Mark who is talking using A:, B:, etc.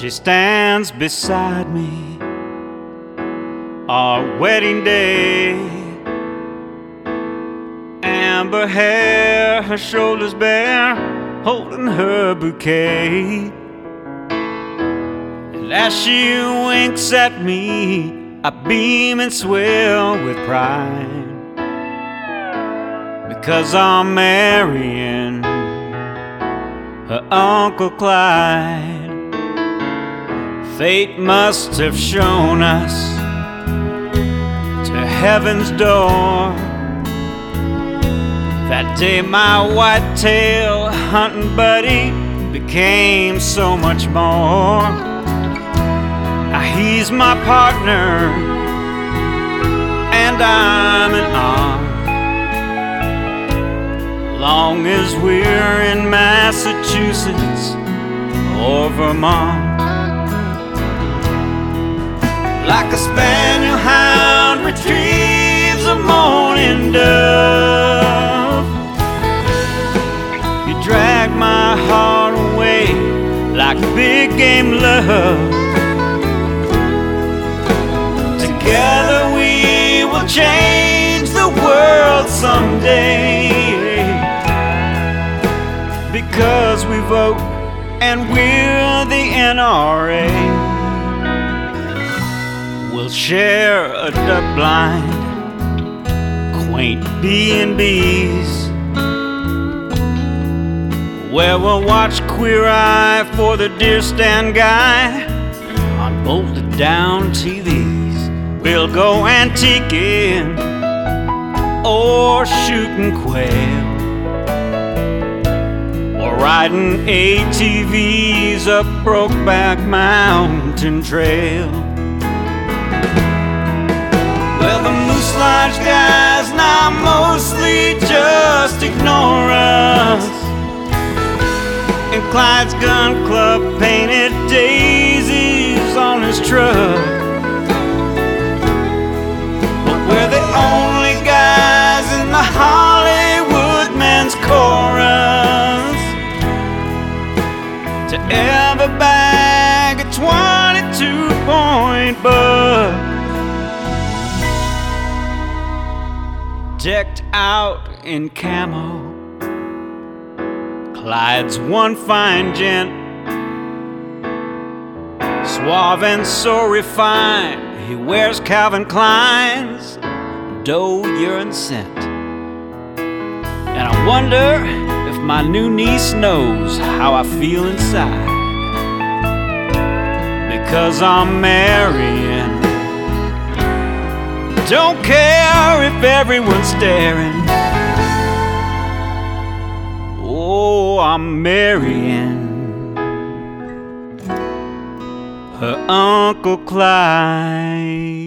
A: She stands beside me, our wedding day. Amber hair, her shoulders bare, holding her bouquet. And as she winks at me, I beam and swell with pride. Because I'm marrying her Uncle Clyde. Fate must have shown us to heaven's door. That day, my whitetail hunting buddy became so much more. Now he's my partner, and I'm an arm. Long as we're in Massachusetts or Vermont. Like a spaniel hound retrieves a morning dove. You drag my heart away like big game love. Together we will change the world someday. Because we vote and we're the NRA. We'll share a duck blind, quaint B&B's, where we'll watch Queer Eye for the deer stand guy on bolted down TVs. We'll go antiquing or shooting quail or riding ATVs up Brokeback Mountain Trail. Lodge guys now mostly just ignore us. And Clyde's Gun Club painted daisies on his truck. But we're the only guys in the Hollywood men's chorus to ever bag a 22 point buck. Decked out in camo. Clyde's one fine gent, suave and so refined. He wears Calvin Klein's doe urine scent. And I wonder if my new niece knows how I feel inside. Because I'm marrying don't care if everyone's staring. Oh, I'm marrying her Uncle Clyde.